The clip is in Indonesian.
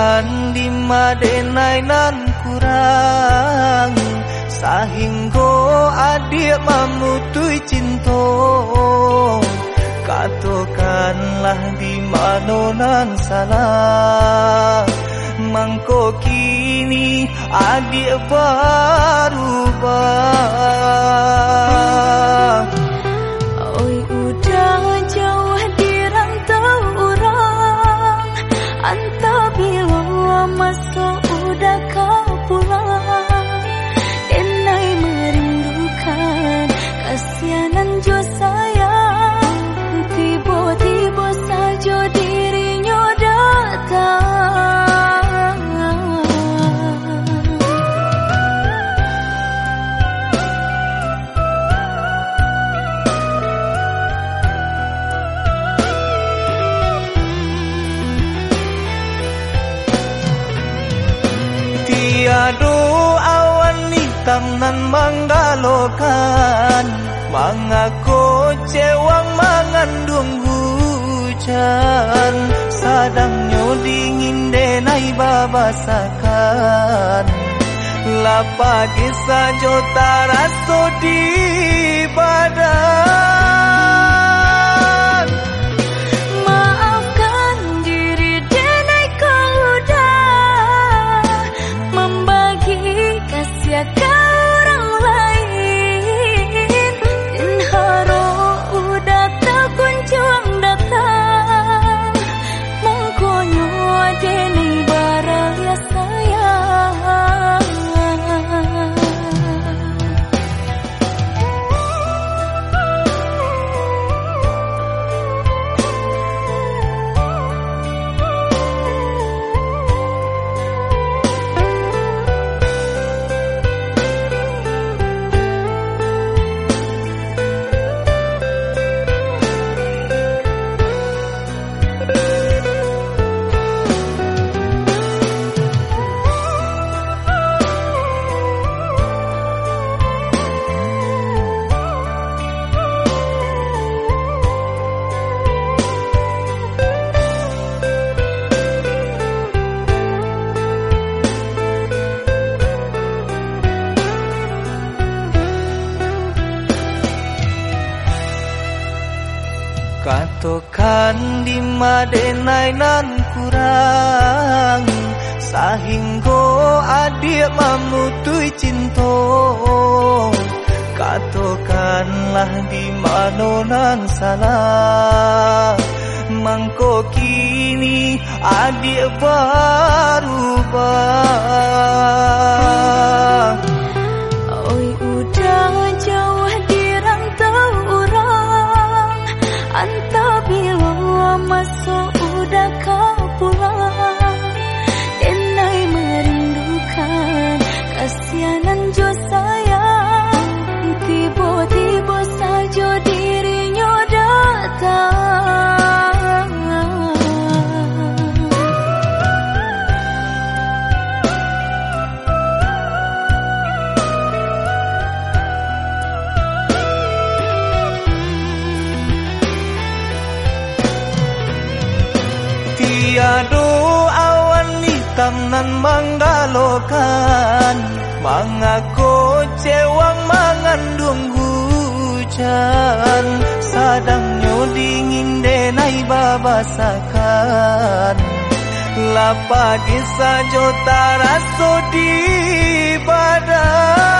Katokan di madenai nan kurang. Sahinggo adik mamutui cinta. Katokanlah di manonan salah. Mangko kini adik berubah Oi udah jauh Tiado awan hitam nan menggalokan Mengaku cewang mengandung hujan Sadangnya dingin denai babasakan Lapa kisah jota raso di badan. Katokan di madenai nan kurang. Sahinggo adik mamutui cinta. Katokanlah di manonan salah. Mangko kini adik berubah hitam nan menggalokan Mengaku cewang mengandung hujan Sadangnya dingin denai babasakan Lapa kisah jota raso di badan